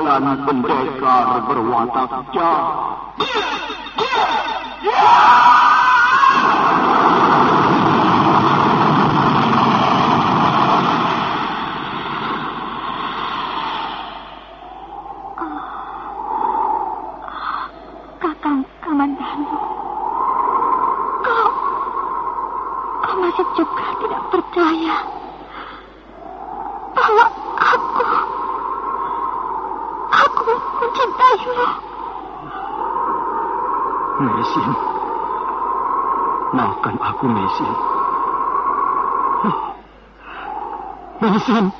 jalan pendekar berwatak jahat. Oh. Maafkan aku, Mesin. Mesin.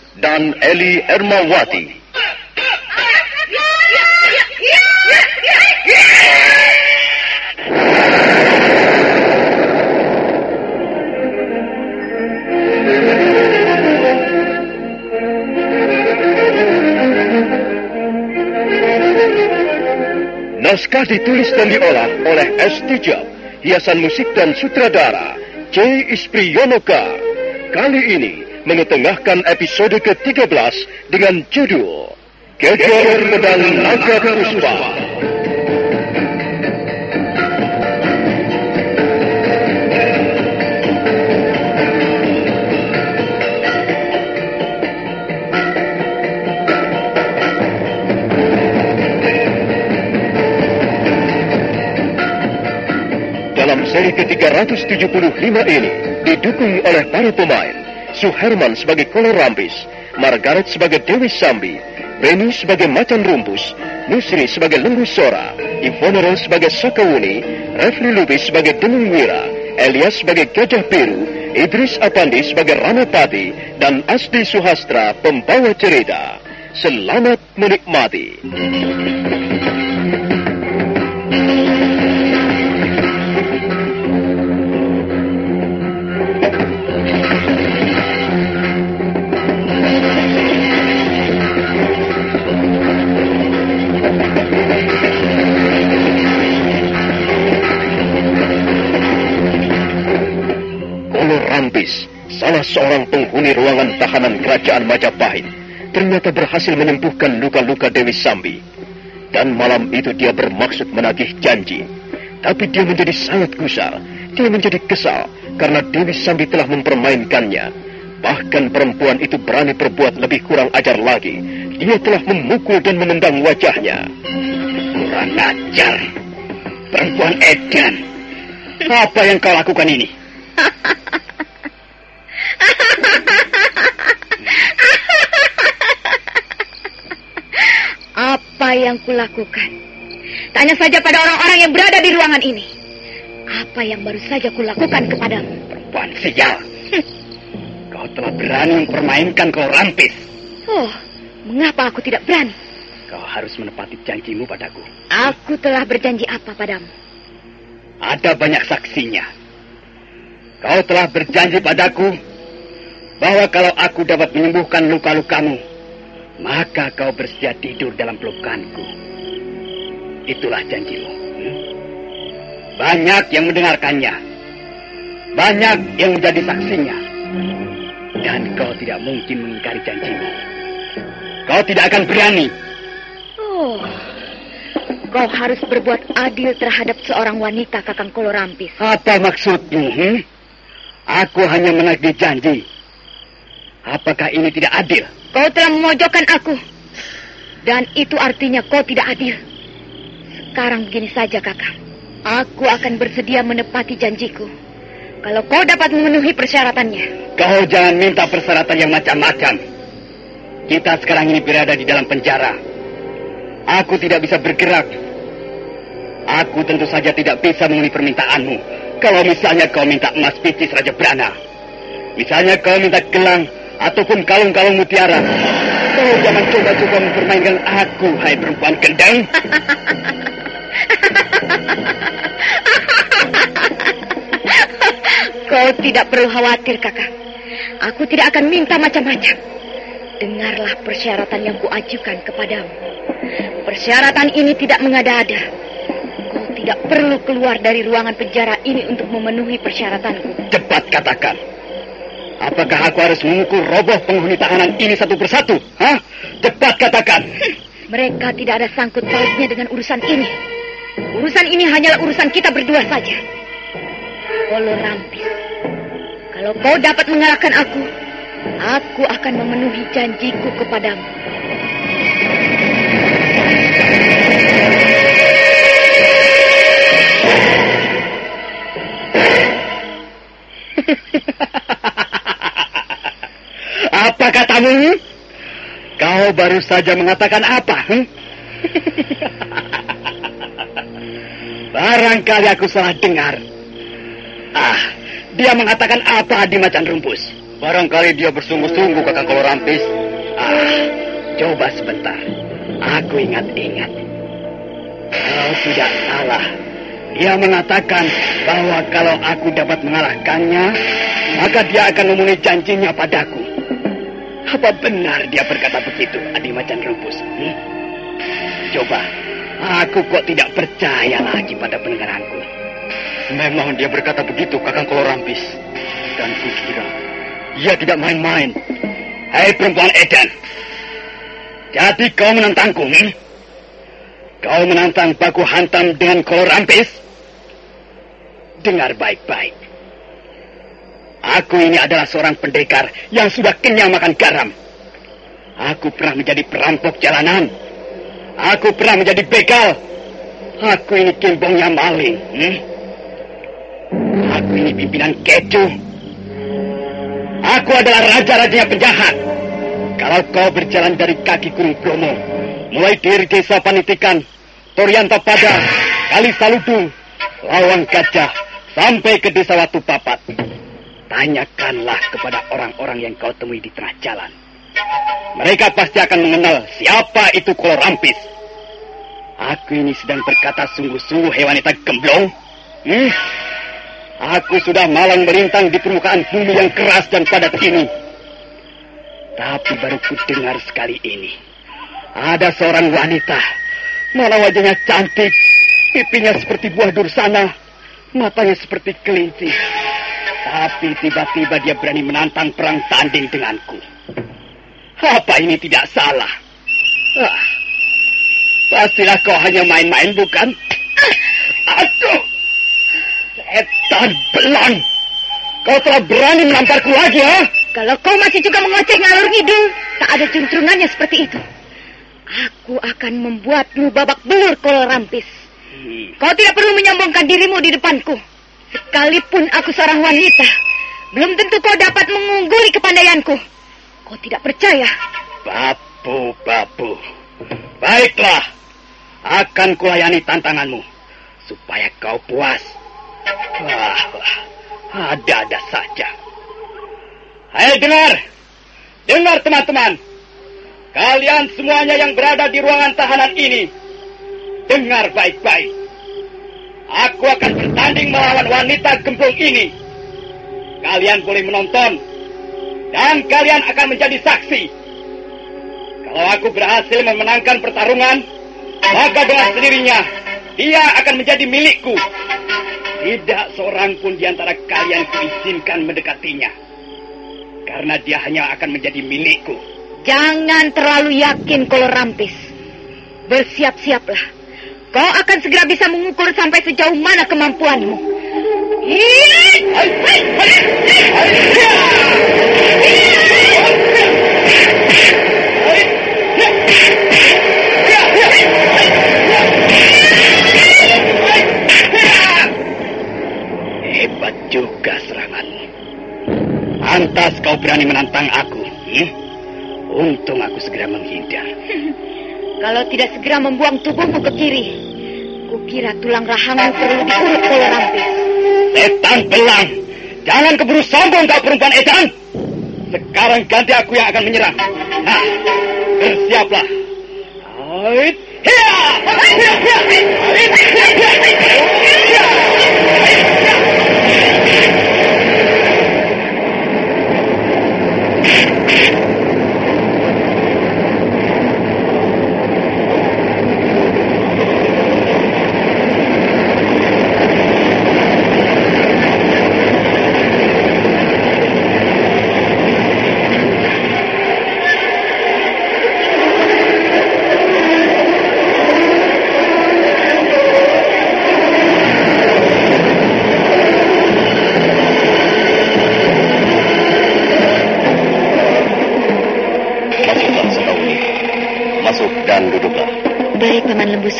dan Eli Ermawati. Naskah ditulis dan diolah oleh S. Tijab, hiasan musik dan sutradara C. Ispriyonoka. Kali ini mengetengahkan episode ke-13 dengan judul Kejar Pedang Naga Puspa. Dalam seri ke-375 ini didukung oleh para pemain Suherman sebagai Kolor Margaret sebagai Dewi Sambi, Benny sebagai Macan Rumpus, Nusri sebagai Lembu Sora, Ivonero sebagai Sakawuni, Refli Lubis sebagai Denung Wira, Elias sebagai Gajah Biru, Idris Apandi sebagai Ranapati, dan Asdi Suhastra pembawa cerita. Selamat menikmati. Salah seorang penghuni ruangan tahanan kerajaan Majapahit, ternyata berhasil menyembuhkan luka-luka Dewi Sambi. Dan malam itu dia bermaksud menagih janji. Tapi dia menjadi sangat gusar. Dia menjadi kesal karena Dewi Sambi telah mempermainkannya. Bahkan perempuan itu berani berbuat lebih kurang ajar lagi. Dia telah memukul dan menendang wajahnya. Kurang ajar. Perempuan Edan. Apa yang kau lakukan ini? Apa yang kulakukan? Tanya saja pada orang-orang yang berada di ruangan ini. Apa yang baru saja kulakukan kepadamu? Perempuan sial. Kau telah berani mempermainkan kau rampis. Oh, mengapa aku tidak berani? Kau harus menepati janjimu padaku. Aku telah berjanji apa padamu? Ada banyak saksinya. Kau telah berjanji padaku bahwa kalau aku dapat menyembuhkan luka-lukamu, maka kau bersedia tidur dalam pelukanku. Itulah janjimu. hmm? Banyak yang mendengarkannya. Banyak yang menjadi saksinya. Dan kau tidak mungkin mengingkari janjimu. kau tidak akan berani. Oh, kau harus berbuat adil terhadap seorang wanita, Kakang Kolorampis. Apa maksudmu? Hmm? Aku hanya menagih janji. Apakah ini tidak adil? Kau telah memojokkan aku. Dan itu artinya kau tidak adil. Sekarang begini saja, kakak. Aku akan bersedia menepati janjiku. Kalau kau dapat memenuhi persyaratannya. Kau jangan minta persyaratan yang macam-macam. Kita sekarang ini berada di dalam penjara. Aku tidak bisa bergerak. Aku tentu saja tidak bisa memenuhi permintaanmu. Kalau misalnya kau minta emas picis Raja Brana. Misalnya kau minta gelang ataupun kalung-kalung mutiara. Kau jangan coba-coba mempermainkan aku, hai perempuan gendang. Kau tidak perlu khawatir, kakak. Aku tidak akan minta macam-macam. Dengarlah persyaratan yang kuajukan kepadamu. Persyaratan ini tidak mengada-ada. Kau tidak perlu keluar dari ruangan penjara ini untuk memenuhi persyaratanku. Cepat katakan. Apakah aku harus memukul roboh penghuni tahanan ini satu persatu? Hah? Cepat katakan. Mereka tidak ada sangkut pautnya dengan urusan ini. Urusan ini hanyalah urusan kita berdua saja. Kolo Rampis, kalau kau dapat mengalahkan aku, aku akan memenuhi janjiku kepadamu. apa katamu? Kau baru saja mengatakan apa? Hmm? Barangkali aku salah dengar. Ah, dia mengatakan apa di macan rumpus? Barangkali dia bersungguh-sungguh kakang Kolorampis. Ah, coba sebentar. Aku ingat-ingat. Kau tidak salah. Dia mengatakan bahwa kalau aku dapat mengalahkannya, maka dia akan memenuhi janjinya padaku. Apa benar dia berkata begitu, Adi Macan Rumpus? Hmm? Coba, aku kok tidak percaya lagi pada pendengaranku. Memang dia berkata begitu, Kakang Kolorampis. Dan kukira dia tidak main-main. Hei perempuan Edan. Jadi kau menentangku, hmm? Kau menantang baku hantam dengan Kolorampis? Dengar baik-baik. Aku ini adalah seorang pendekar yang sudah kenyang makan garam. Aku pernah menjadi perampok jalanan. Aku pernah menjadi begal. Aku ini kimbongnya maling. Hmm? Aku ini pimpinan keju. Aku adalah raja-rajanya penjahat. Kalau kau berjalan dari kaki Gunung Bromo, mulai dari desa Panitikan, Torianto Pada, Kali Saludung, Lawang Gajah, sampai ke desa Watu Papat. Tanyakanlah kepada orang-orang yang kau temui di tengah jalan. Mereka pasti akan mengenal siapa itu Kolorampis. Aku ini sedang berkata sungguh-sungguh hewanita gemblong. Hmm? Aku sudah malang melintang di permukaan bumi yang keras dan padat ini. Tapi baru ku dengar sekali ini. Ada seorang wanita. Malah wajahnya cantik. Pipinya seperti buah dursana. Matanya seperti kelinci. Tapi tiba-tiba dia berani menantang perang tanding denganku. Apa ini tidak salah? Ah, pastilah kau hanya main-main, bukan? Aduh! Setan belang! Kau telah berani menamparku lagi, ha? Kalau kau masih juga mengoceh ngalur ngidul, tak ada juntrungannya seperti itu. Aku akan membuatmu babak belur kalau rampis. Hmm. Kau tidak perlu menyombongkan dirimu di depanku. Sekalipun aku seorang wanita, belum tentu kau dapat mengungguli kepandaianku. Kau tidak percaya? Babu, babu. Baiklah. Akan kulayani tantanganmu. Supaya kau puas. Wah, wah. Ada-ada saja. Hai dengar. Dengar teman-teman. Kalian semuanya yang berada di ruangan tahanan ini. Dengar baik-baik. Aku akan bertanding melawan wanita gemblong ini. Kalian boleh menonton. Dan kalian akan menjadi saksi. Kalau aku berhasil memenangkan pertarungan, maka dengan sendirinya dia akan menjadi milikku. Tidak seorang pun di antara kalian kuizinkan mendekatinya. Karena dia hanya akan menjadi milikku. Jangan terlalu yakin kalau rampis. Bersiap-siaplah. Kau akan segera bisa mengukur sampai sejauh mana kemampuanmu. Hebat juga seranganmu. Pantas kau berani menantang aku. Hmm? Untung aku segera menghindar. Kalau tidak segera membuang tubuhmu ke kiri, kukira tulang rahangmu perlu diurut oleh rampis. Setan belang, jangan keburu sombong kau perempuan edan. Sekarang ganti aku yang akan menyerang. Nah, bersiaplah. Ait, hiya! Hiya, hiya, Masuklah,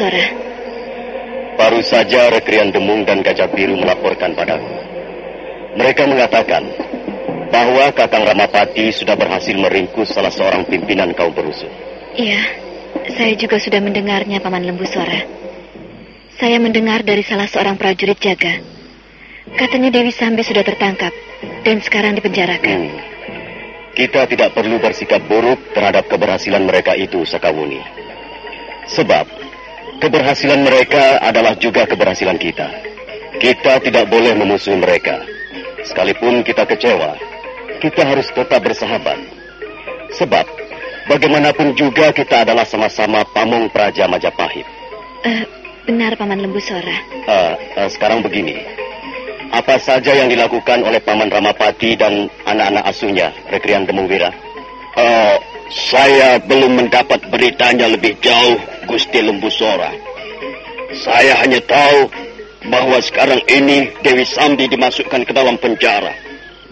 Sora. Baru saja Rekrian Demung dan Gajah Biru melaporkan padaku. Mereka mengatakan bahwa Kakang Ramapati sudah berhasil meringkus salah seorang pimpinan kaum perusuh. Iya, saya juga sudah mendengarnya, Paman Lembu Sora. Saya mendengar dari salah seorang prajurit jaga. Katanya Dewi Sambi sudah tertangkap dan sekarang dipenjarakan. Hmm. Kita tidak perlu bersikap buruk terhadap keberhasilan mereka itu, Sakawuni. Sebab keberhasilan mereka adalah juga keberhasilan kita. Kita tidak boleh memusuhi mereka. Sekalipun kita kecewa, kita harus tetap bersahabat. Sebab bagaimanapun juga kita adalah sama-sama pamong Praja Majapahit. Eh, benar, Paman Lembu Sora. Ah, ah, sekarang begini. Apa saja yang dilakukan oleh Paman Ramapati dan anak-anak asuhnya, Rekrian Demungwira? Oh, saya belum mendapat beritanya lebih jauh, Gusti Lembu Sora. Saya hanya tahu bahwa sekarang ini Dewi Sambi dimasukkan ke dalam penjara.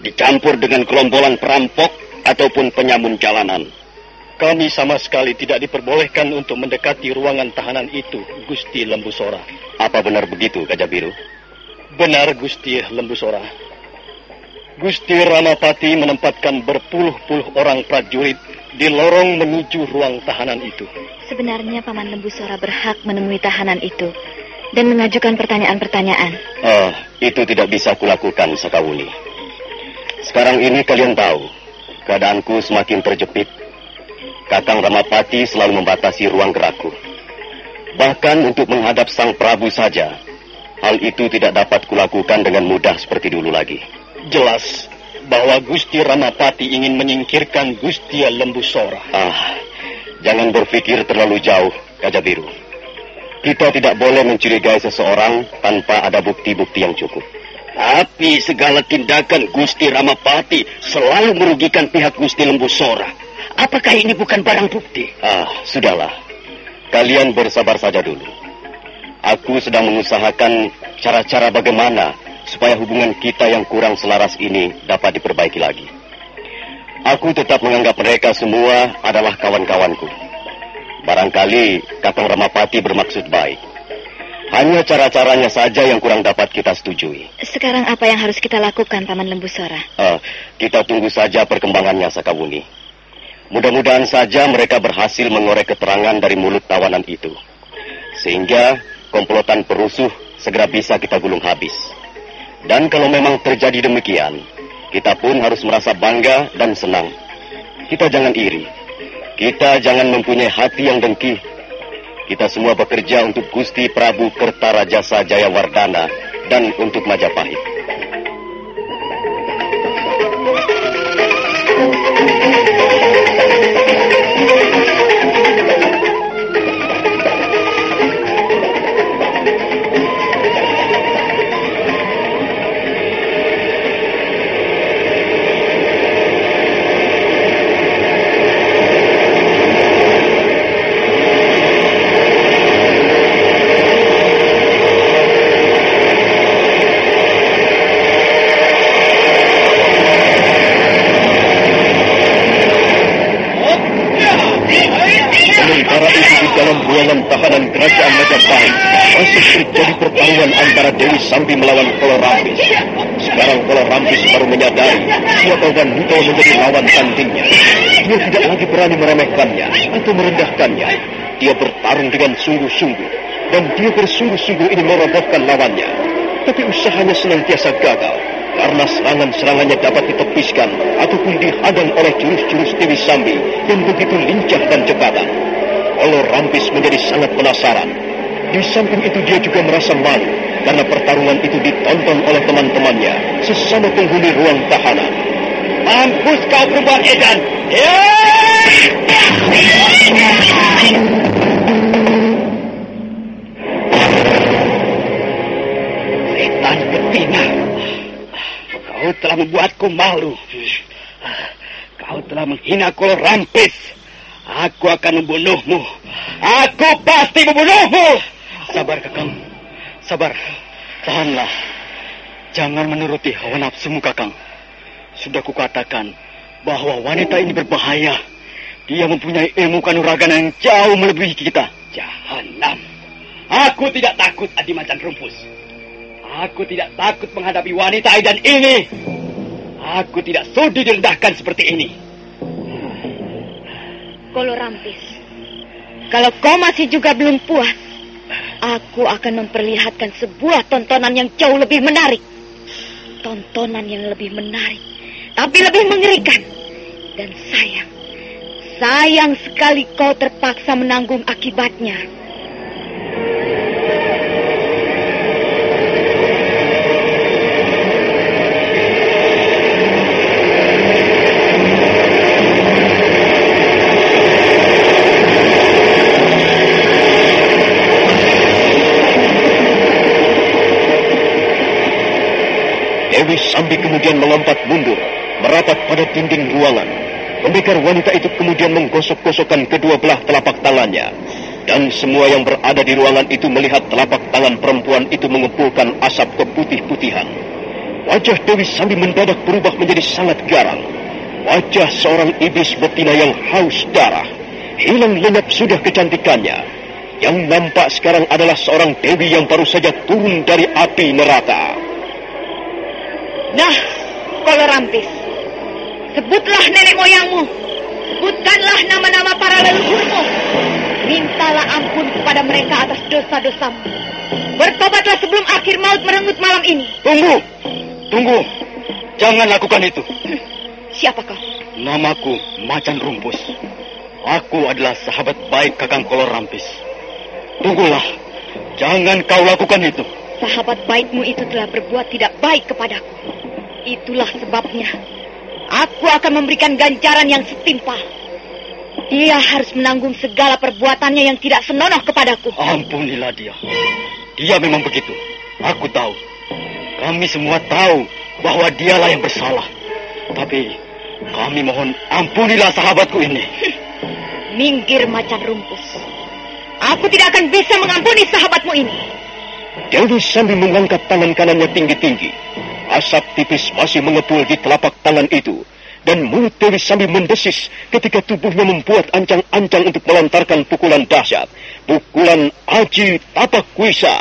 Dicampur dengan kelompolan perampok ataupun penyamun jalanan. Kami sama sekali tidak diperbolehkan untuk mendekati ruangan tahanan itu, Gusti Lembu Sora. Apa benar begitu, Gajah Biru? Benar, Gusti Lembu Sora. Gusti Ramapati menempatkan berpuluh-puluh orang prajurit di lorong menuju ruang tahanan itu. Sebenarnya Paman Lembu Sora berhak menemui tahanan itu dan mengajukan pertanyaan-pertanyaan. Ah, itu tidak bisa kulakukan, Sakawuni. Sekarang ini kalian tahu, keadaanku semakin terjepit. Kakang Ramapati selalu membatasi ruang gerakku. Bahkan untuk menghadap Sang Prabu saja, hal itu tidak dapat kulakukan dengan mudah seperti dulu lagi. Jelas bahwa Gusti Ramapati ingin menyingkirkan Gusti Lembu Sora. Ah, jangan berpikir terlalu jauh, Gajah Biru. Kita tidak boleh mencurigai seseorang tanpa ada bukti-bukti yang cukup. Tapi segala tindakan Gusti Ramapati selalu merugikan pihak Gusti Lembu Sora. Apakah ini bukan barang bukti? Ah, sudahlah. Kalian bersabar saja dulu. Aku sedang mengusahakan cara-cara bagaimana supaya hubungan kita yang kurang selaras ini dapat diperbaiki lagi. Aku tetap menganggap mereka semua adalah kawan-kawanku. Barangkali Kakang Ramapati bermaksud baik. Hanya cara-caranya saja yang kurang dapat kita setujui. Sekarang apa yang harus kita lakukan, Paman Lembu Sora? Ah, kita tunggu saja perkembangannya, Sakawuni. Mudah-mudahan saja mereka berhasil mengorek keterangan dari mulut tawanan itu. Sehingga komplotan perusuh segera bisa kita gulung habis. Dan kalau memang terjadi demikian, kita pun harus merasa bangga dan senang. Kita jangan iri. Kita jangan mempunyai hati yang dengki. Kita semua bekerja untuk Gusti Prabu Kertarajasa Jayawardana dan untuk Majapahit. Masih terjadi pertarungan antara Dewi Sambi melawan Kolorambis. Sekarang Kolorambis baru menyadari siapa yang menjadi lawan tandingnya. Dia tidak lagi berani meremehkannya atau merendahkannya. Dia bertarung dengan sungguh-sungguh dan dia bersungguh-sungguh ingin merobohkan lawannya. Tapi usahanya senantiasa gagal karena serangan-serangannya dapat ditepiskan ataupun dihadang oleh jurus-jurus Dewi Sambi yang begitu lincah dan cekatan. Olo Rampis menjadi sangat penasaran. Di samping itu dia juga merasa malu karena pertarungan itu ditonton oleh teman-temannya sesama penghuni ruang tahanan. Mampus kau perempuan edan! Setan betina! Kau telah membuatku malu. Kau telah menghina Kolo Rampis. Aku akan membunuhmu. Aku pasti membunuhmu. Sabar, Kakang. Sabar. Tahanlah. Jangan menuruti hawa nafsumu, Kakang. Sudah kukatakan bahwa wanita ini berbahaya. Dia mempunyai ilmu kanuragan yang jauh melebihi kita. Jahanam. Aku tidak takut Adi Macan Rumpus. Aku tidak takut menghadapi wanita Aidan ini. Aku tidak sudi direndahkan seperti ini. Kolo Rampis, kalau kau masih juga belum puas, aku akan memperlihatkan sebuah tontonan yang jauh lebih menarik. Tontonan yang lebih menarik, tapi lebih mengerikan. Dan sayang, sayang sekali kau terpaksa menanggung akibatnya. Kemudian melompat mundur, merapat pada dinding ruangan. Pendekar wanita itu kemudian menggosok-gosokkan kedua belah telapak tangannya. Dan semua yang berada di ruangan itu melihat telapak tangan perempuan itu mengepulkan asap keputih-putihan. Wajah Dewi Sambi mendadak berubah menjadi sangat garang. Wajah seorang iblis betina yang haus darah. Hilang lenyap sudah kecantikannya. Yang nampak sekarang adalah seorang Dewi yang baru saja turun dari api neraka. Nah, Kolo Rampis, sebutlah nenek moyangmu. Sebutkanlah nama-nama para leluhurmu. Mintalah ampun kepada mereka atas dosa-dosamu. Bertobatlah sebelum akhir maut merenggut malam ini. Tunggu! Tunggu! Jangan lakukan itu. Siapa kau? Namaku Macan Rumpus. Aku adalah sahabat baik Kakang Kolor Rampis. Tunggulah. Jangan kau lakukan itu. Sahabat baikmu itu telah berbuat tidak baik kepadaku. Itulah sebabnya aku akan memberikan ganjaran yang setimpal. Dia harus menanggung segala perbuatannya yang tidak senonoh kepadaku. Ampunilah dia. Dia memang begitu. Aku tahu. Kami semua tahu bahwa dialah yang bersalah. Tapi kami mohon ampunilah sahabatku ini. Minggir macan rumpus. Aku tidak akan bisa mengampuni sahabatmu ini. Dewi sambil mengangkat tangan kanannya tinggi-tinggi. Asap tipis masih mengepul di telapak tangan itu. Dan mulut Dewi sambil mendesis ketika tubuhnya membuat ancang-ancang untuk melontarkan pukulan dahsyat. Pukulan Aji Tapak Kuisa.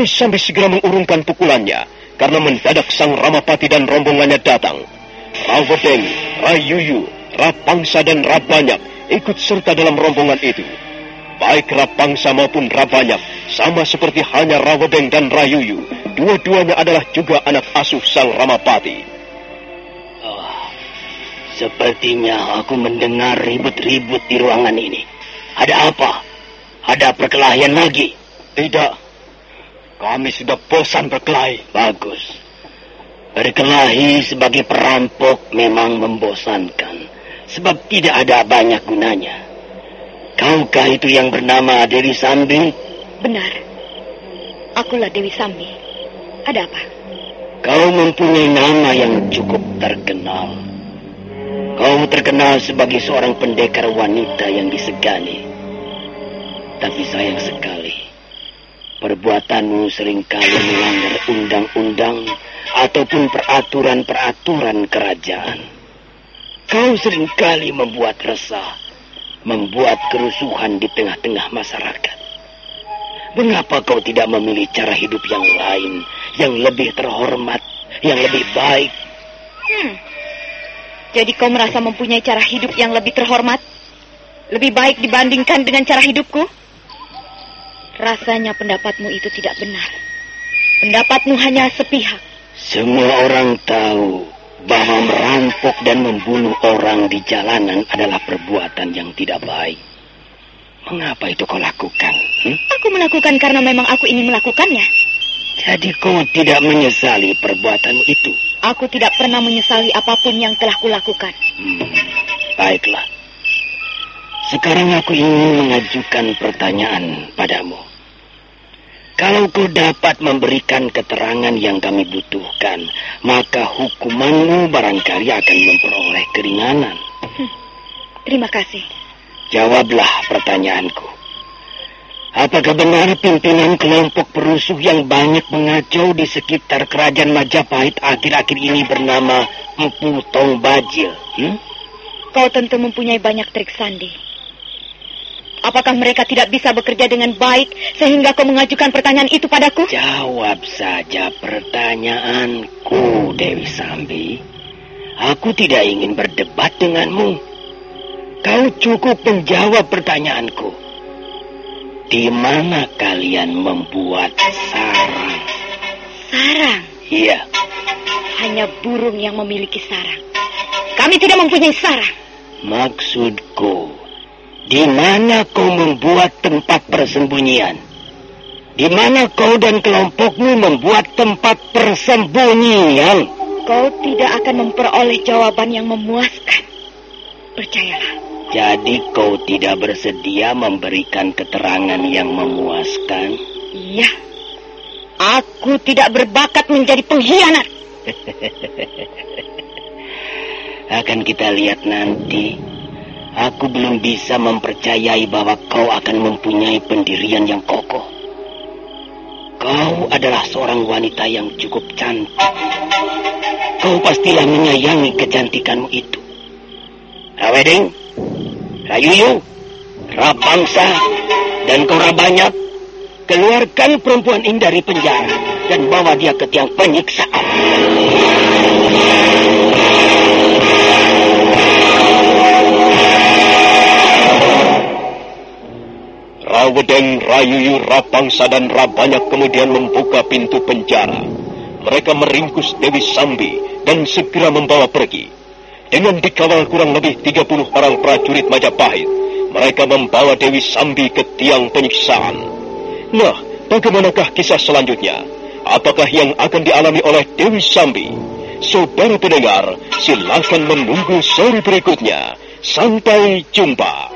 Dewi sampai segera mengurungkan pukulannya karena mendadak sang Ramapati dan rombongannya datang. Rawedeng, Rayuyu, Rapangsa dan Rabanyak ikut serta dalam rombongan itu. Baik Rapangsa maupun Rabanyak sama seperti hanya Rawedeng dan Rayuyu. Dua-duanya adalah juga anak asuh sang Ramapati. Oh, sepertinya aku mendengar ribut-ribut di ruangan ini. Ada apa? Ada perkelahian lagi? Tidak, kami sudah bosan berkelahi. Bagus. Berkelahi sebagai perampok memang membosankan, sebab tidak ada banyak gunanya. Kaukah itu yang bernama Dewi Sambi? Benar. Akulah Dewi Sambi. Ada apa? Kau mempunyai nama yang cukup terkenal. Kau terkenal sebagai seorang pendekar wanita yang disegani. Tapi sayang sekali, perbuatanmu sering kali melanggar undang-undang ataupun peraturan-peraturan kerajaan. Kau sering kali membuat resah, membuat kerusuhan di tengah-tengah masyarakat. Mengapa kau tidak memilih cara hidup yang lain, yang lebih terhormat, yang lebih baik? Hmm. Jadi kau merasa mempunyai cara hidup yang lebih terhormat? Lebih baik dibandingkan dengan cara hidupku? Rasanya pendapatmu itu tidak benar. Pendapatmu hanya sepihak. Semua orang tahu bahwa merampok dan membunuh orang di jalanan adalah perbuatan yang tidak baik. Mengapa itu kau lakukan? Hmm? Aku melakukan karena memang aku ingin melakukannya. Jadi kau tidak menyesali perbuatanmu itu? Aku tidak pernah menyesali apa pun yang telah kulakukan. Hmm, baiklah. Sekarang aku ingin mengajukan pertanyaan padamu. Kalau kau dapat memberikan keterangan yang kami butuhkan, maka hukumanmu barangkali akan memperoleh keringanan. Hmm, terima kasih. Jawablah pertanyaanku. Apakah benar pimpinan kelompok perusuh yang banyak mengacau di sekitar kerajaan Majapahit akhir-akhir ini bernama Empu Tong Bajil? Hmm? Kau tentu mempunyai banyak trik sandi. Apakah mereka tidak bisa bekerja dengan baik sehingga kau mengajukan pertanyaan itu padaku? Jawab saja pertanyaanku, Dewi Sambi. Aku tidak ingin berdebat denganmu. Kau cukup menjawab pertanyaanku. Di mana kalian membuat sarang? Sarang? Iya. Hanya burung yang memiliki sarang. Kami tidak mempunyai sarang. Maksudku, di mana kau membuat tempat persembunyian? Di mana kau dan kelompokmu membuat tempat persembunyian? Kau tidak akan memperoleh jawaban yang memuaskan. Percayalah. Jadi kau tidak bersedia memberikan keterangan yang memuaskan? Iya. Aku tidak berbakat menjadi pengkhianat. akan kita lihat nanti. Aku belum bisa mempercayai bahwa kau akan mempunyai pendirian yang kokoh. Kau adalah seorang wanita yang cukup cantik. Kau pastilah menyayangi kecantikanmu itu. Raweding, Rayuyu, Rapangsa, dan kau banyak, keluarkan perempuan ini dari penjara dan bawa dia ke tiang penyiksaan. Rawedeng, Rayuyu, Rapangsa, dan Rabanyak kemudian membuka pintu penjara. Mereka meringkus Dewi Sambi dan segera membawa pergi. Dengan dikawal kurang lebih 30 orang prajurit Majapahit, mereka membawa Dewi Sambi ke tiang penyiksaan. Nah, bagaimanakah kisah selanjutnya? Apakah yang akan dialami oleh Dewi Sambi? Saudara pendengar, silakan menunggu seri berikutnya. Sampai jumpa.